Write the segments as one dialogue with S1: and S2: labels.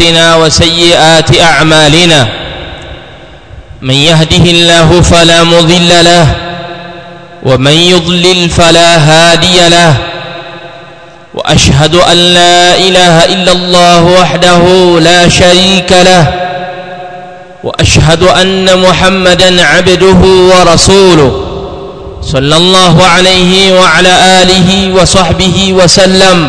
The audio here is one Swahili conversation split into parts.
S1: أنفسنا وسيئات أعمالنا من يهده الله فلا مضل له ومن يضلل فلا هادي له وأشهد أن لا إله إلا الله وحده لا شريك له وأشهد أن محمدا عبده ورسوله صلى الله عليه وعلى آله وصحبه وسلم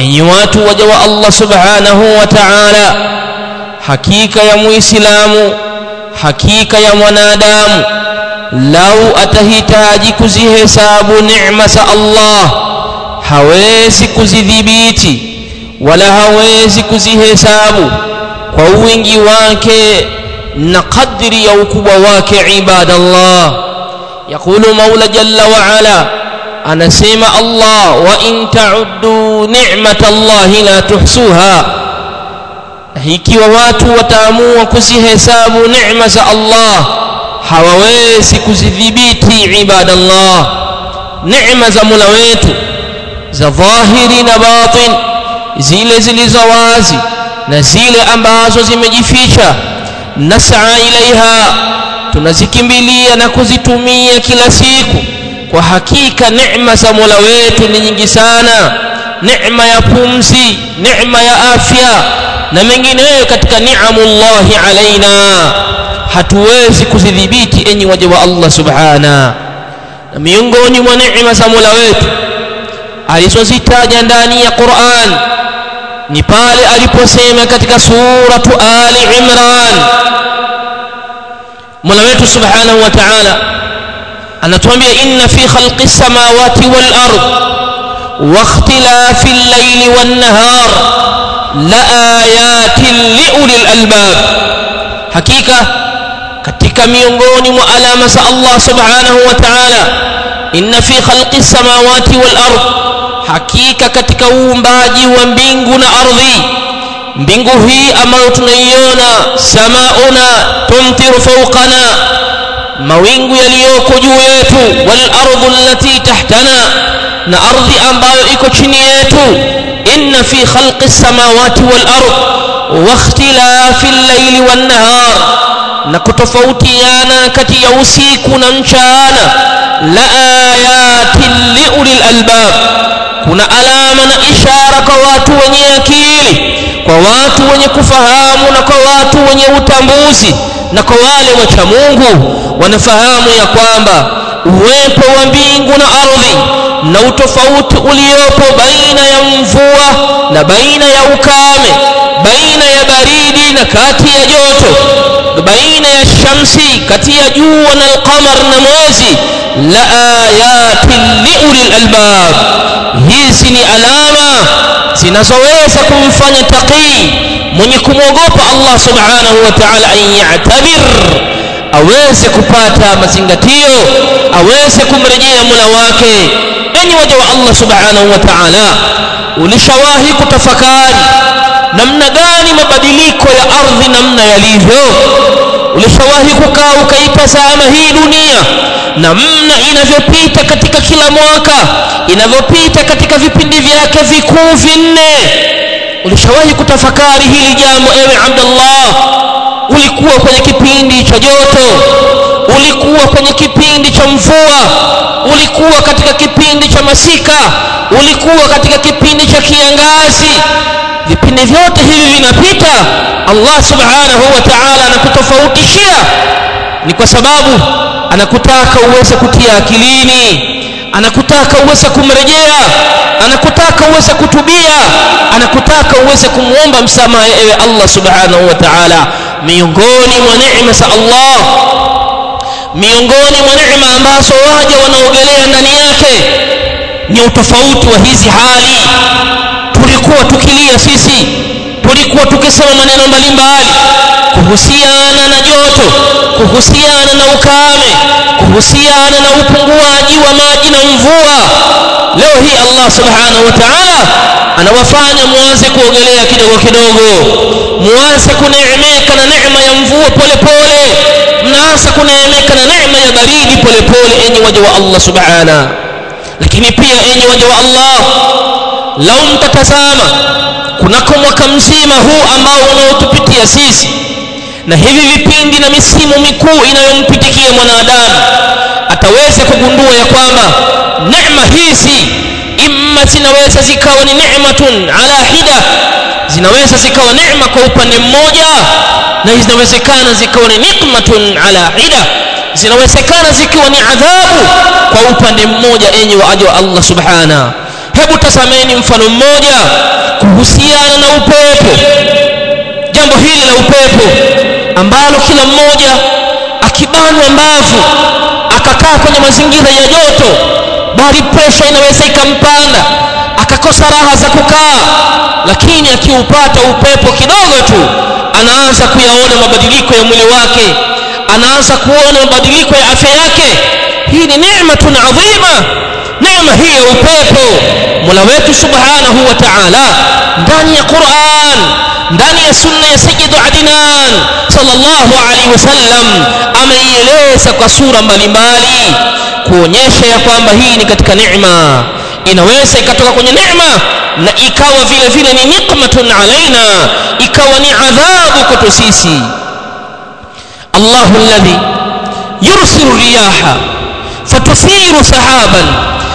S1: enyi watu waja wa Allah subhanahu wa ta'ala. Hakika ya muislamu hakika ya mwanadamu. Lau atahitaji kuzihesabu neema za Allah hawezi kuzidhibiti wala hawezi kuzihesabu. Kwa wingi wake na kadri ya ukubwa wake ibadallah. Yaqulu maula jalla wa ala anasema Allah wa in ta'uddu ni'matallahi la tuhsuha. Ikiwa watu wataamua kuzihesabu neema za Allah hawawezi kuzidhibiti ibadallah. Neema za Mola wetu za dhahiri na batin zile zilizo wazi na zile ambazo zimejificha nas'a ilaiha tunazikimbilia na kuzitumia kila siku kwa hakika neema za Mola wetu ni nyingi sana. Neema ya pumzi neema ya afya na mengineyo katika ni'amullahi alaina hatuwezi kuzidhibiti enyi waja wa Allah subhana. Na miongoni mwa neema za Mola wetu alizozitaja ndani ya Qur'an ni pale aliposema katika suratu Ali Imran. Mola wetu subhanahu wa ta'ala anatuambia inna fi khalqi samawati wal ard nahar la ayatin li ulil albab hakika katika miongoni mwa alama za Allah subhanahu wa ta'ala inna fi khalqi samawati wal ard hakika katika uumbaji wa mbingu na ardhi mbingu hii ambayo tunaiona samauna tumtiru fawqana mawingu yaliyoko juu yetu wal ardu allati tahtana na ardhi ambayo iko chini yetu inna fi khalqi samawati wal ard wa ikhtilafi al-layli wan nahar na kutofautiana kati ya usiku na mchana. La ayatin li ulil albab kuna alama na ishara kwa watu wenye akili kwa watu wenye kufahamu na kwa watu wenye utambuzi na kwa wale wacha Mungu wanafahamu ya kwamba uwepo wa mbingu na ardhi na utofauti uliopo baina ya mvua na baina ya ukame baina ya baridi na kati ya joto baina ya shamsi kati ya jua na alqamar na mwezi la ayatin liulil albab. Hizi ni alama zinazoweza kumfanya taqii mwenye kumwogopa Allah subhanahu wa ta'ala an ya'tabir aweze kupata mazingatio aweze kumrejea Mola wake. Enyi waja wa Allah subhanahu wa ta'ala ulishawahi kutafakari namna gani mabadiliko ya ardhi namna yalivyo? Ulishawahi kukaa ukaitazama hii dunia? Namna inavyopita katika kila mwaka inavyopita katika vipindi vyake vikuu vinne. Ulishawahi kutafakari hili jambo ewe Abdullah ulikuwa kwenye kipindi cha joto ulikuwa kwenye kipindi cha mvua ulikuwa katika kipindi cha masika ulikuwa katika kipindi cha kiangazi vipindi vyote hivi vinapita Allah subhanahu wa ta'ala anakutofautishia ni kwa sababu anakutaka uweze kutia akilini anakutaka uweze kumrejea anakutaka uweze kutubia anakutaka uweze kumwomba msamaha ewe Allah subhanahu wa ta'ala. Miongoni mwa neema za Allah miongoni mwa neema ambazo waja wanaogelea ndani yake ni utofauti wa hizi hali tulikuwa tukilia sisi. Tulikuwa tukisema maneno mbalimbali kuhusiana na joto kuhusiana na ukame kuhusiana na upunguaji wa maji na mvua. Leo hii Allah subhanahu wa ta'ala anawafanya muanze kuogelea kidogo kidogo muanze kuneemeka na neema ya mvua pole pole mnaanza kuneemeka na neema ya baridi pole pole enyi waja wa Allah subhanahu lakini pia enyi waja wa Allah lau mtatazama kunako mwaka mzima huu ambao unaotupitia sisi na hivi vipindi na misimu mikuu inayompitikia mwanadamu ataweza kugundua ya kwamba neema hizi imma zinaweza zikawa ni neematun ala hida zinaweza zikawa neema kwa upande mmoja na zinawezekana zikawa ni nikmatun ala hida zinawezekana zikiwa ni adhabu kwa upande mmoja enyi waaja wa Allah subhana hebu tazameni mfano mmoja kuhusiana na upepo. Jambo hili la upepo ambalo kila mmoja akibanwa mbavu akakaa kwenye mazingira ya joto bali presha inaweza ikampanda akakosa raha za kukaa lakini akiupata upepo kidogo tu anaanza kuyaona mabadiliko ya mwili wake anaanza kuona mabadiliko ya afya yake. Hii ni neema neematun adhima neema hii ya upepo mola wetu subhanahu wa ta'ala ndani ya Qur'an ndani ya sunna ya Sayyid adnan sallallahu alaihi wasallam ameieleza kwa sura mbalimbali kuonyesha ya kwamba hii ni katika neema. Inaweza ikatoka kwenye neema na ikawa vile vile ni nikmatun alaina ikawa ni adhabu kwetu sisi. Allahu alladhi yursilu riyaha fatuthiru sahaban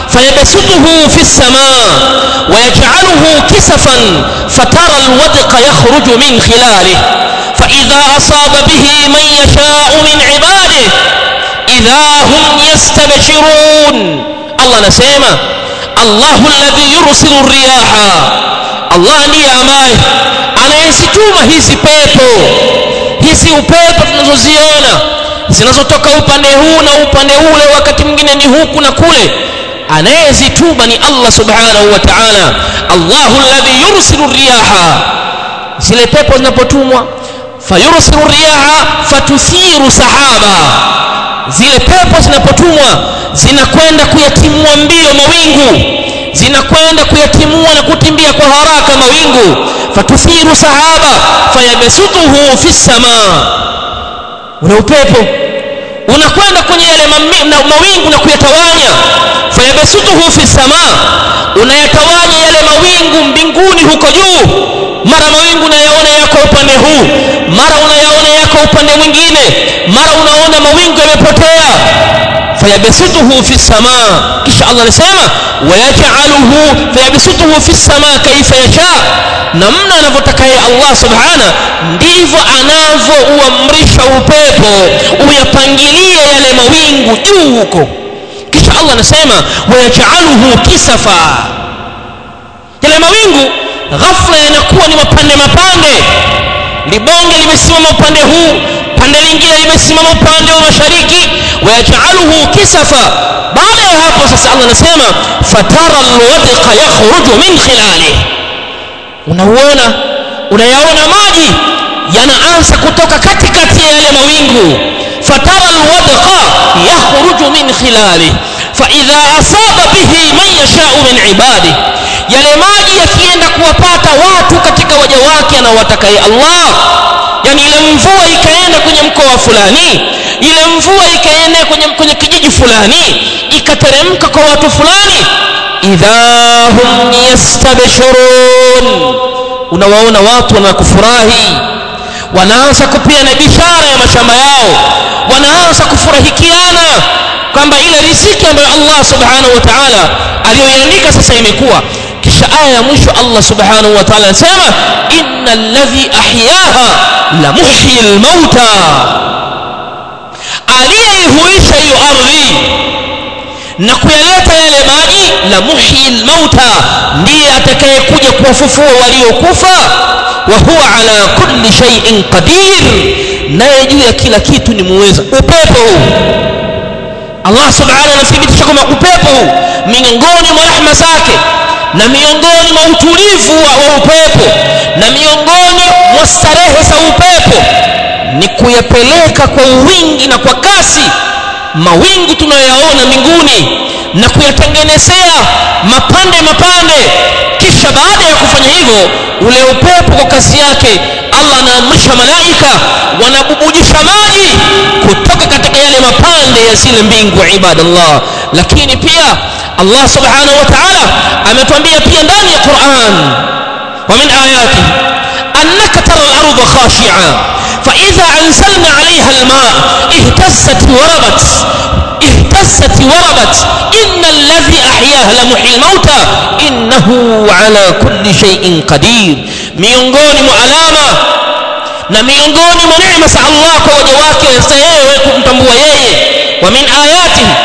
S1: فيبسطه في السماء ويجعله كسفا فترى الودق يخرج من خلاله. فإذا أصاب به من يشاء من عباده إذا هم يستبشرون. الله نسيما الله الذي يرسل الرياح. الله ndiye ambaye anayezituma hizi pepo hizi upepo tunazoziona zinazotoka upande huu na upande ule wakati anayezituma ni Allah subhanahu wa ta'ala. Allahu alladhi yursilu riyaha. Zile pepo zinapotumwa fayursilu riyaha fatuthiru sahaba. Zile pepo zinapotumwa zinakwenda kuyatimua mbio mawingu. Zinakwenda kuyatimua na kutimbia kwa haraka mawingu. Fatuthiru sahaba fayabsutuhu fi samaa. Ule upepo unakwenda kwenye yale mawingu na kuyatawanya. Fayabasutuhu fi samaa unayatawanya yale mawingu mbinguni huko juu. Mara mawingu unayaona yako upande huu mara unayaona yako upande mwingine. Mara unaona mawingu yamepotea fayabsutuhu fi samaa kisha Allah anasema wayaj'aluhu fayabsutuhu fi samaa kaifa yasha namna anavyotaka yeye Allah subhana ndivyo anavyouamrisha upepo uyapangilie yale mawingu juu huko. Kisha Allah anasema wayaj'aluhu kisafa. Yale mawingu ghafla yanakuwa ni mapande mapande. Libonge limesimama upande huu pande lingine limesimama upande wa mashariki wayaj'aluhu kisafa. Baada ya hapo sasa Allah anasema fatara alwadqa yakhruju min khilalihi unauona unayaona maji yanaanza kutoka katikati ya yale mawingu. Fatara alwadqa yakhruju min khilali. Fa idha asaba bihi man yasha'u min ibadi. Yale maji yakienda kuwapata watu katika waja wake anaowatakaye Allah yani ile mvua ikaenda kwenye mkoa fulani ile mvua ikaenda kwenye, kwenye kijiji fulani ikateremka kwa watu fulani idha hum yastabshirun. Unawaona watu wanakufurahi wanaanza kupiana bishara ya mashamba yao wanaanza kufurahikiana kwamba ile riziki ambayo Allah subhanahu wa ta'ala aliyoiandika sasa imekuwa kisha aya ya mwisho Allah subhanahu wa ta'ala anasema innal ladhi ahyaha la muhyi al-mauta. Aliyeihuisha hiyo ardhi na kuyaleta yale maji la muhyi al-mauta ndiye atakayekuja kuwafufua waliokufa. Wa huwa ala kulli shay'in qadir naye juu ya kila kitu ni muweza. Upepo Allah subhanahu anathibitisha kwamba upepo huu miongoni mwa rahma zake na miongoni mwa utulivu wa, upepo na miongoni mwa starehe za upepo ni kuyapeleka kwa wingi na kwa kasi mawingu tunayoyaona mbinguni na kuyatengenezea mapande mapande. Kisha baada ya kufanya hivyo ule upepo kwa kasi yake Allah anaamrisha malaika wanabubujisha maji kutoka katika yale mapande ya zile mbingu ibadallah. Lakini pia الله سبحانه وتعالى أما تنبيه في أنداني القرآن ومن آياته أنك ترى الأرض خاشعة فإذا أنسلنا عليها الماء اهتزت وربت اهتزت وربت إن الذي أحياها لمحي الموتى إنه على كل شيء قدير ميونغوني مؤلامة ميونغوني منعمس الله وجواكي ومن آياته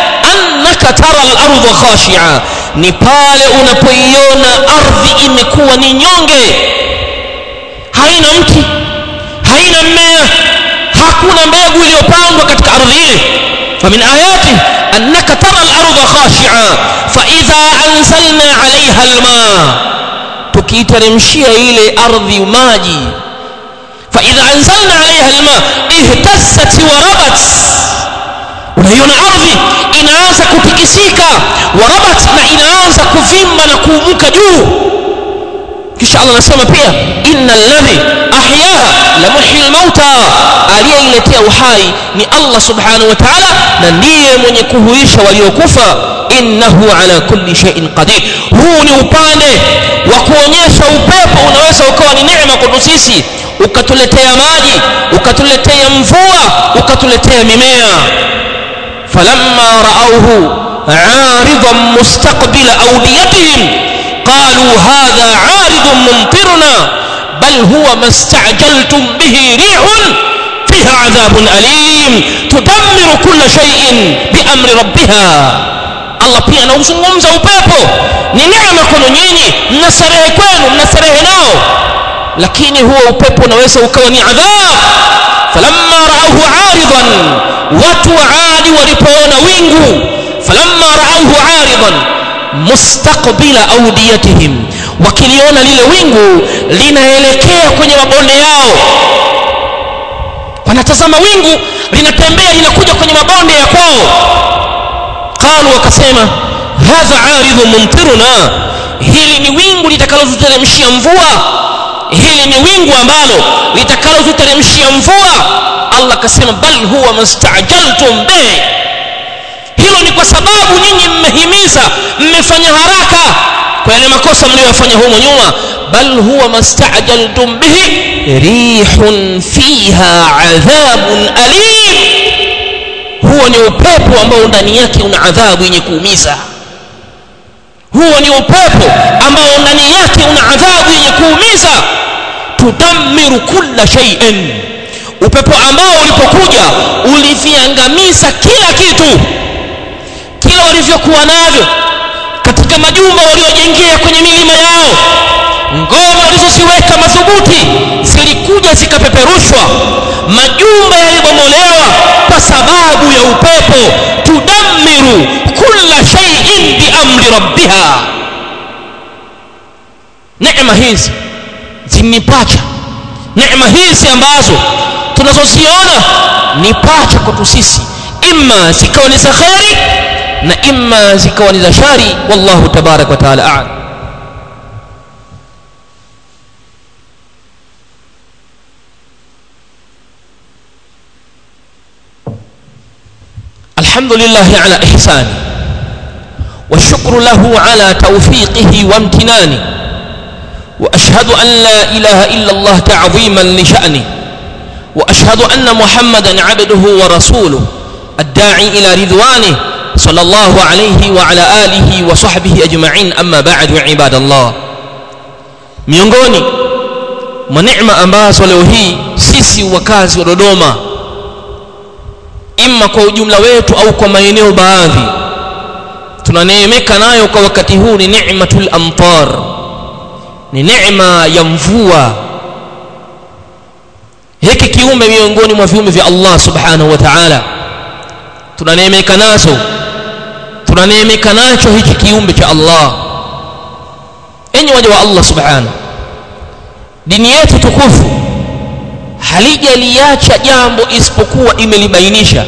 S1: annaka tara al-ardha khashi'a ni pale unapoiona ardhi imekuwa ni nyonge haina mti haina mmea hakuna mbegu iliyopandwa katika ardhi ile فمن آياته أنك ترى الأرض خاشعة فإذا أنزلنا عليها الماء تكيترمشي إلى أرض ماجي فإذا أنزلنا عليها الماء اهتزت وربت unaiona ardhi inaanza kutikisika warabat na inaanza kuvimba na kuumuka juu. Kisha Allah anasema pia innal ladhi ahyaha la muhyil mauta aliyeiletea uhai ni Allah subhanahu wa ta'ala na ndiye mwenye kuhuisha waliokufa. Innahu ala kulli shay'in qadir. Huu ni upande wa kuonyesha upepo unaweza ukawa ni neema kwetu sisi ukatuletea maji ukatuletea mvua ukatuletea mimea فلما رأوه عارضا مستقبل اوديتهم قالوا هذا عارض ممطرنا بل هو ما استعجلتم به ريح فيها عذاب أليم تدمر كل شيء بأمر ربها. الله pia anazungumza upepo. Ni neema kwa nyinyi na sherehe kwenu na sherehe nao. Lakini huo upepo unaweza ukawa falamma ra'awhu aridan watu wa adi walipoona wingu falamma raauhu aridan mustaqbila awdiyatihim wakiliona lile wingu linaelekea kwenye mabonde yao. Wanatazama wingu linatembea linakuja kwenye mabonde ya kwao. Qalu wakasema hadha 'aridun mumtiruna hili ni wingu litakalotuteremshia mvua hili ni wingu ambalo litakalotuteremshia mvua. Allah akasema bal huwa mastajaltum bihi. Hilo ni kwa sababu nyinyi mmehimiza mmefanya haraka kwa yale makosa mliyofanya humo nyuma. Bal huwa mastajaltum bihi rihun fiha adhabun alim. Huo ni upepo ambao ndani yake una adhabu yenye kuumiza huo ni upepo ambao ndani yake una adhabu yenye kuumiza. Tudammiru kulla shay'in. Upepo ambao ulipokuja uliviangamiza kila kitu. Kila walivyokuwa navyo katika majumba waliojengea kwenye milima yao ngome walizoziweka madhubuti zilikuja zikapeperushwa. Majumba yalibomolewa kwa sababu ya upepo. Tudammiru كل شيء بأمر ربها. نعمة هذه باشا. نعمة هذه أمبازو تنصوصيونا نباشة كتوسيسي إما سيكون سكواني زخيري نإما سكواني زشاري والله تبارك وتعالى أعلم. الحمد لله على إحسانه والشكر له على توفيقه وامتنانه. وأشهد أن لا إله إلا الله تعظيما لشأنه. وأشهد أن محمدا عبده ورسوله الداعي إلى رضوانه صلى الله عليه وعلى آله وصحبه أجمعين. أما بعد عباد الله. miongoni mwa neema ambazo leo hii sisi wakazi wa Dodoma imma kwa ujumla wetu au tunaneemeka nayo kwa wakati huu ni ni'matul amtar. Ni neema ya mvua. Hiki kiumbe miongoni mwa viumbe vya Allah subhanahu wa ta'ala. Tunaneemeka nazo. Tunaneemeka nacho hiki kiumbe cha Allah. Enyi waja wa Allah subhanahu. Dini yetu tukufu halijaliacha jambo isipokuwa imelibainisha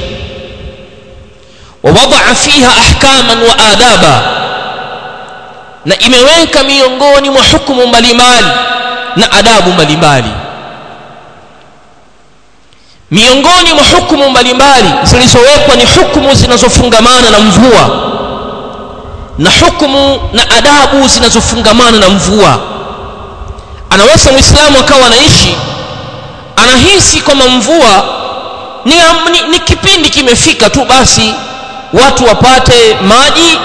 S1: wawadaa فيها احكاما adaba na imeweka miongoni mwa hukumu mbalimbali na adabu mbalimbali. Miongoni mwa hukumu mbalimbali zilizowekwa ni hukumu zinazofungamana na mvua na hukumu na adabu zinazofungamana na mvua. Anaweza muislamu akawa anaishi anahisi kwamba mvua ni, ni, ni kipindi kimefika tu basi watu wapate maji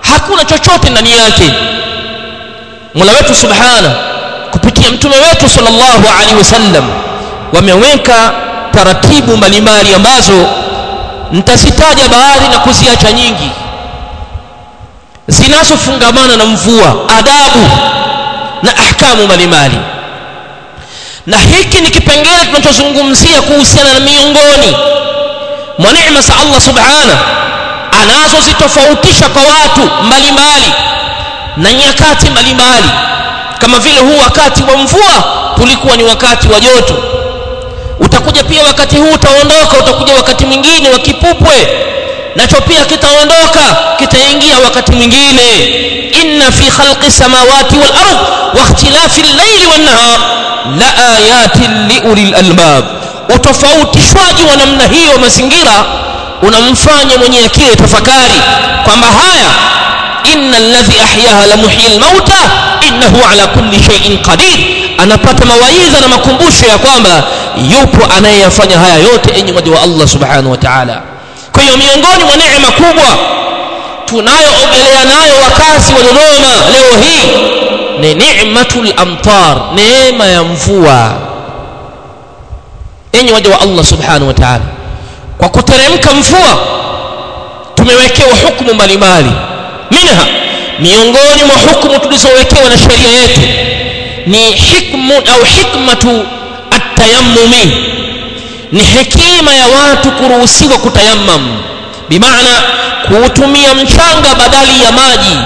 S1: hakuna chochote ndani yake. Mola wetu subhana kupitia mtume wetu sallallahu alaihi wasallam wameweka taratibu mbalimbali ambazo nitazitaja baadhi na kuziacha nyingi zinazofungamana na mvua adabu na ahkamu mbalimbali. Na hiki ni kipengele tunachozungumzia kuhusiana na miongoni mwa neema za Allah subhana anazozitofautisha kwa watu mbalimbali na nyakati mbalimbali. Kama vile huu wakati wa mvua tulikuwa ni wakati wa joto. Utakuja pia wakati huu utaondoka utakuja wakati mwingine wa kipupwe. Nacho pia kitaondoka kitaingia wakati mwingine. Inna fi khalqi samawati wal ard wa ikhtilafi al-layli wan nahar la ayatin li ulil albab utofautishwaji wa namna hiyo mazingira unamfanya mwenye akili tafakari kwamba haya inna alladhi ahyaha la muhyil mauta innahu ala kulli shay'in qadir. Anapata mawaidha na makumbusho ya kwamba yupo anayeyafanya haya yote enyi waja wa Allah subhanahu wa ta'ala. Kwa hiyo miongoni mwa neema kubwa tunayoogelea nayo wakazi wa Dodoma leo hii ni ni'matul amtar neema ya mvua enyi waja wa Allah subhanahu wa ta'ala. Kwa kuteremka mvua tumewekewa hukumu mbalimbali. Minha miongoni mwa hukumu tulizowekewa na sheria yetu ni hikmu au hikmatu atayammumi ni hekima ya watu kuruhusiwa kutayammam. Bimaana kuutumia mchanga badali ya maji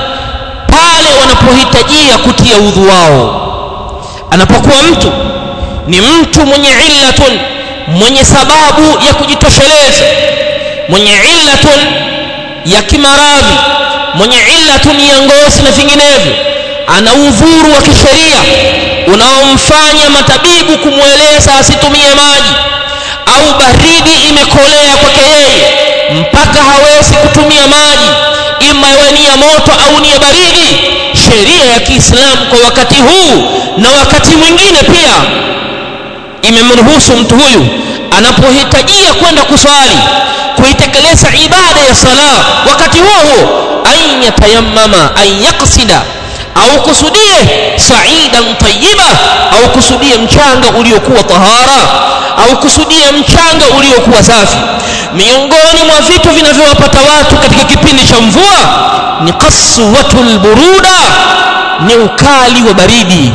S1: pale wanapohitajia kutia udhu wao. Anapokuwa mtu ni mtu mwenye illatun mwenye sababu ya kujitosheleza mwenye illatun ya kimaradhi mwenye illatun ya ngozi na vinginevyo ana udhuru wa kisheria unaomfanya matabibu kumweleza asitumie maji au baridi imekolea kwake yeye mpaka hawezi kutumia maji ima iwe ni ya moto au ni ya baridi. Sheria ya Kiislamu kwa wakati huu na wakati mwingine pia imemruhusu mtu huyu anapohitajia kwenda kuswali kuitekeleza ibada ya sala. Wakati huo huo an yatayammama an au kusudie sa'idan tayyiba au kusudie mchanga uliokuwa tahara au kusudie mchanga uliokuwa safi. Miongoni mwa vitu vinavyowapata watu katika kipindi cha mvua ni qaswatul buruda ni ukali wa baridi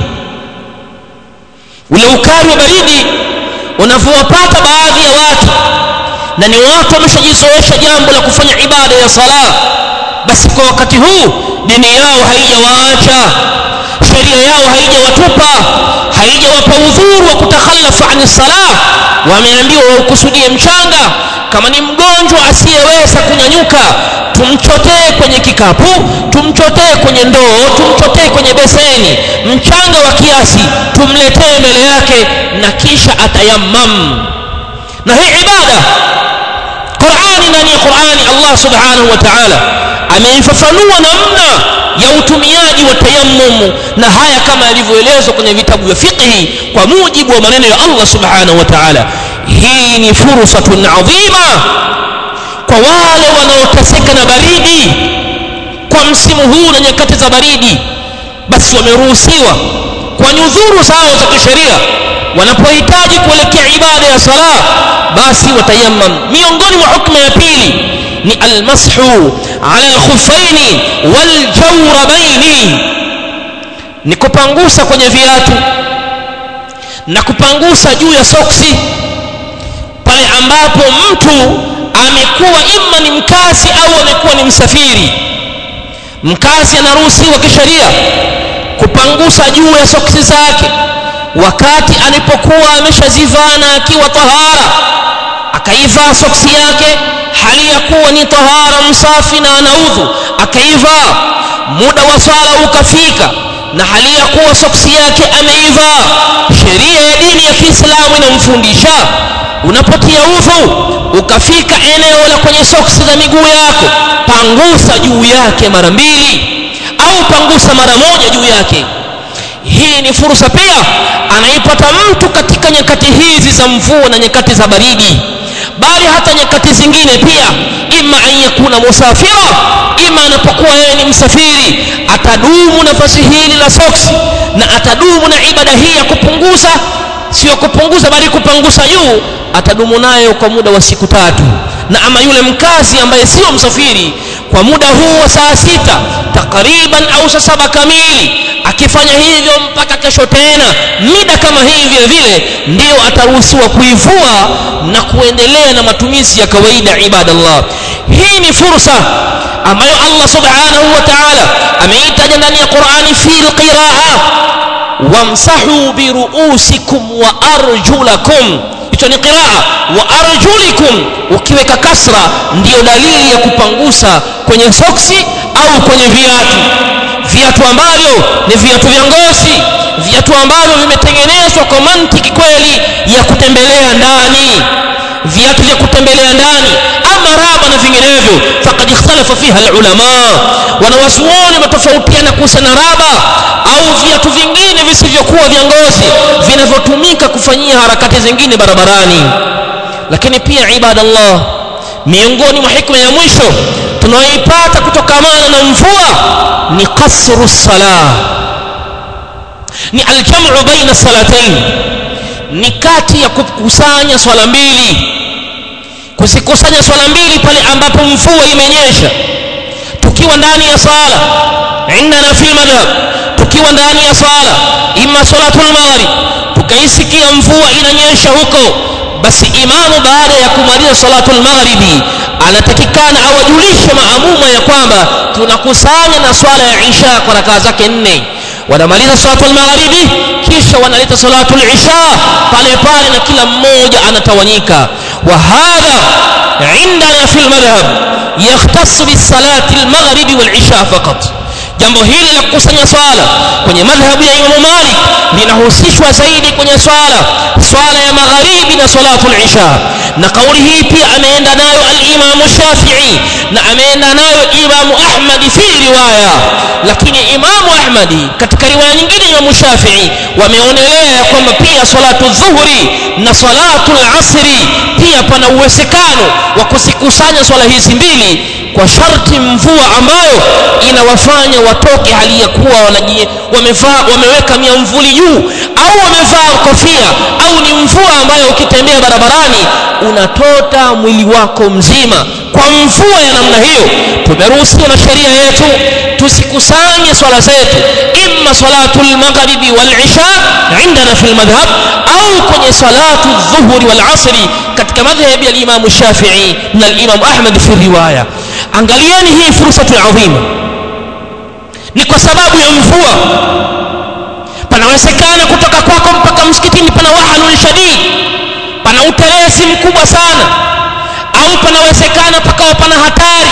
S1: ule ukali wa baridi unavyowapata baadhi ya watu na ni watu wameshajizoesha jambo la kufanya ibada ya sala. Basi kwa wakati huu dini yao haijawaacha sheria yao haijawatupa haijawapa udhuru wa kutakhallafa ani sala. Wameambiwa waukusudie mchanga kama ni mgonjwa asiyeweza kunyanyuka tumchotee kwenye kikapu tumchotee kwenye ndoo tumchotee kwenye beseni. Mchanga wa kiasi tumletee mbele yake na kisha atayamam na hii ibada Qur'ani ndani ya Qur'ani Allah subhanahu wa ta'ala ameifafanua namna ya utumiaji wa tayammum na haya kama yalivyoelezwa kwenye vitabu vya fiqhi kwa mujibu wa maneno ya Allah subhanahu wa ta'ala. Hii ni fursatun adhima kwa wale wanaoteseka na baridi. Kwa msimu huu na nyakati za baridi basi wameruhusiwa kwa nyudhuru zao za kisheria. Wanapohitaji kuelekea ibada ya sala basi watayammam. Miongoni mwa hukma ya pili ni almashu ala alkhufaini waljawrabaini. Ni kupangusa kwenye viatu na kupangusa juu ya soksi pale ambapo mtu amekuwa imma ni mkazi au amekuwa ni msafiri. Mkazi anaruhusiwa kisheria kupangusa juu ya soksi zake wakati alipokuwa ameshazivana akiwa tahara akaivaa soksi yake hali ya kuwa ni tahara msafi na anaudhu akaivaa muda wa sala ukafika na hali ya kuwa soksi yake ameivaa. Sheria ya dini ya Kiislamu inamfundisha unapotia udhu ukafika eneo la kwenye soksi za miguu yako pangusa juu yake mara mbili au pangusa mara moja juu yake. Hii ni fursa pia anaipata mtu katika nyakati hizi za mvua na nyakati za baridi bali hata nyakati zingine pia ima an yakuna musafira ima anapokuwa yeye ni msafiri atadumu nafasi hili la soksi na atadumu na ibada hii ya kupunguza sio kupunguza bali kupangusa juu atadumu nayo kwa muda wa siku tatu. Na ama yule mkazi ambaye sio msafiri kwa muda huu wa saa sita takriban au saa saba kamili akifanya hivyo mpaka kesho tena mida kama hii vile vile ndio ataruhusiwa kuivua na kuendelea na matumizi ya kawaida ibadallah. Hii ni fursa ambayo Allah subhanahu wa ta'ala ameitaja ndani ya Qur'ani fi alqiraa. Wamsahu bi ru'usikum wa arjulakum. Hicho ni qiraa. Wa arjulikum. Ukiweka kasra ndiyo dalili ya kupangusa kwenye soksi au kwenye viatu viatu ambavyo ni viatu vya ngozi viatu ambavyo vimetengenezwa kwa mantiki kweli ya kutembelea ndani. Viatu vya kutembelea ndani ama raba na vinginevyo faqad ikhtalafa fiha alulama. Wanawasuoni wametofautiana kuhusiana raba au viatu vingine visivyokuwa vya ngozi vinavyotumika kufanyia harakati zingine barabarani. Lakini pia ibadallah miongoni mwa hikma ya mwisho tunayoipata kutokamana na mvua ni kasru salah ni aljamu baina salatain ni kati ya kukusanya swala mbili. Kuzikusanya swala mbili pale ambapo mvua imenyesha. Tukiwa ndani ya sala indana fil madhhab. Tukiwa ndani ya sala imma salatul maghrib. Tukaisikia mvua inanyesha huko basi imamu baada ya kumaliza salatul maghribi anatakikana awajulishe maamuma ya kwamba tunakusanya na swala ya isha kwa rakaa zake nne. Wanamaliza salatul magharibi kisha wanaleta salatul isha pale pale na kila mmoja anatawanyika. Wa hadha indana fi lmadhhab yakhtassu bisalati almaghribi wal isha faqat jambo hili la kukusanya swala kwenye madhhabu ya Imam Malik linahusishwa zaidi kwenye swala swala ya magharibi na salatul isha. Na kauli hii pia ameenda Shafi'i na ameenda nayo Imamu Ahmad fi riwaya. Lakini Imamu Ahmadi katika riwaya nyingine Imamu Shafi'i wameonelea ya kwamba pia salatu dhuhuri na salatu al-asri pia pana uwezekano wa kusikusanya swala hizi mbili kwa sharti mvua ambayo inawafanya watoke hali ya kuwa wamevaa wameweka miamvuli juu au wamevaa kofia au ni mvua ambayo ukitembea barabarani unatota mwili wako mzima. Kwa mvua ya namna hiyo tumeruhusiwa na sheria yetu tusikusanye swala zetu. Imma salatu al-maghribi wal isha indana fi al-madhhab au kwenye salatu dhuhuri walasri wal asri katika madhhabi ya Imam Shafi'i na Imam Ahmad fi riwaya. Angalieni hii fursa adhima ni kwa sababu ya mvua panawezekana kutoka kwako mpaka msikitini pana wahanun shadid. Pana utelezi mkubwa sana. Au panawezekana pakawa pana hatari.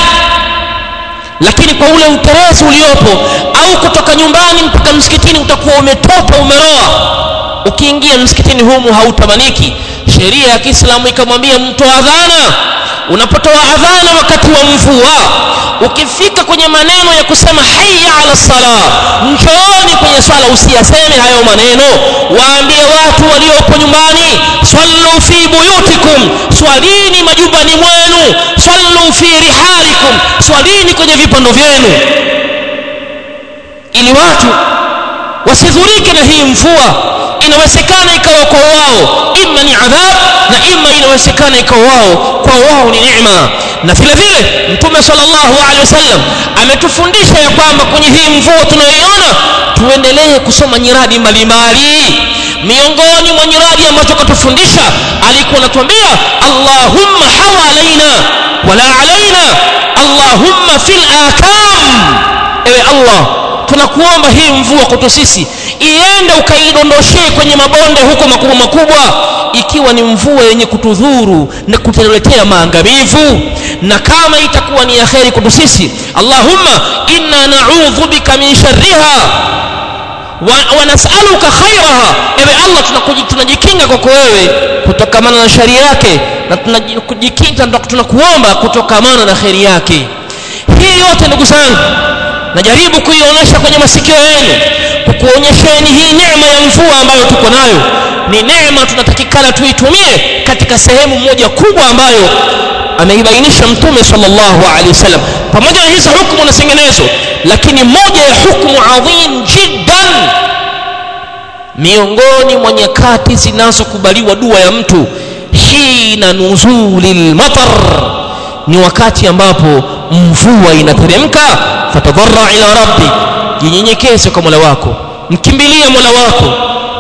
S1: Lakini kwa ule utelezi uliopo au kutoka nyumbani mpaka msikitini utakuwa umetopa umeroa ukiingia msikitini humu hautamaniki. Sheria ya Kiislamu ikamwambia mtoa adhana. Unapotoa adhana wakati wa mvua ukifika kwenye maneno ya kusema hayya ala sala njooni kwenye swala usiyaseme hayo maneno. Waambie watu waliopo nyumbani sallu fi buyutikum swalini majumbani mwenu sallu fi rihalikum swalini kwenye vipando vyenu. Ili watu wasidhurike na hii mvua inawezekana ikawa kwa wao. Imma ni adhab na imma inawezekana ikawa wao. Kwa wao ni neema. Na vile vile mtume sallallahu alaihi wasallam ametufundisha ya kwamba kwenye hii mvua tunayoiona tuendelee kusoma nyiradi mbalimbali. Miongoni mwa nyiradi ambazo katufundisha alikuwa anatuambia allahumma hawalaina wala alaina allahumma fil akam. Ewe allah tunakuomba hii mvua kwetu sisi iende ukaidondoshee kwenye mabonde huko makubwa makubwa ikiwa ni mvua yenye kutudhuru na kutuletea maangamivu. Na kama itakuwa ni yaheri kwetu sisi allahumma inna naudhu bika min sharriha wa, wa nasaluka khairaha. Ewe allah tunajikinga kwako wewe kutokamana na shari yake na tunajikinga tunakuomba kutokamana na kheri yake. Hii yote ndugu zangu najaribu kuionyesha kwenye masikio yenu. Kukuonyesheni hii neema ya mvua ambayo tuko nayo. Ni neema tunatakikana tuitumie katika sehemu moja kubwa ambayo ameibainisha mtume sallallahu alaihi wasallam. Pamoja na hizo hukumu na zinginezo lakini moja ya hukumu adhim jiddan. Miongoni mwa nyakati zinazokubaliwa dua ya mtu hina nuzulil matar. Ni wakati ambapo mvua inateremka fatadarra ila rabbi jinyenyekeze kwa mola wako mkimbilie mola wako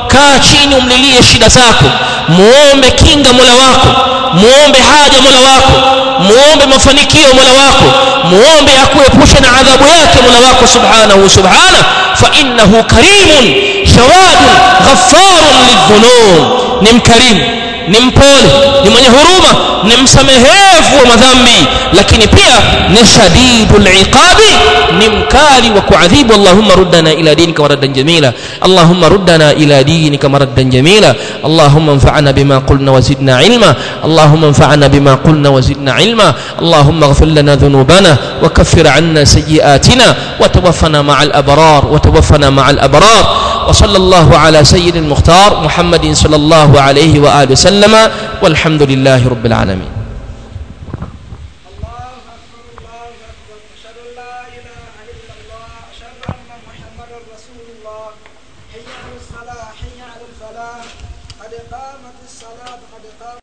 S1: kaa chini umlilie shida zako muombe kinga mola wako muombe haja mola wako muombe mafanikio mola wako muombe akuepushe na adhabu yake mola wako subhanahu subhana fa innahu karimun shawadun ghaffarun lidhunub ni mkarimu ni mpole ni mwenye huruma ni msamehevu wa madhambi lakini pia ni shadidul iqabi ni mkali wa kuadhibu allahumma ruddana ila dinika maraddan jamila allahumma ruddana ila dinika maraddan jamila allahumma anfa'na bima qulna wa zidna ilma allahumma anfa'na bima qulna wa zidna ilma allahumma ighfir lana dhunubana wa kaffir 'anna sayyi'atina wa tawaffana ma'al abrar wa tawaffana ma'al abrar وصلى الله على سيد المختار محمد صلى الله عليه وآله وسلم والحمد لله رب العالمين.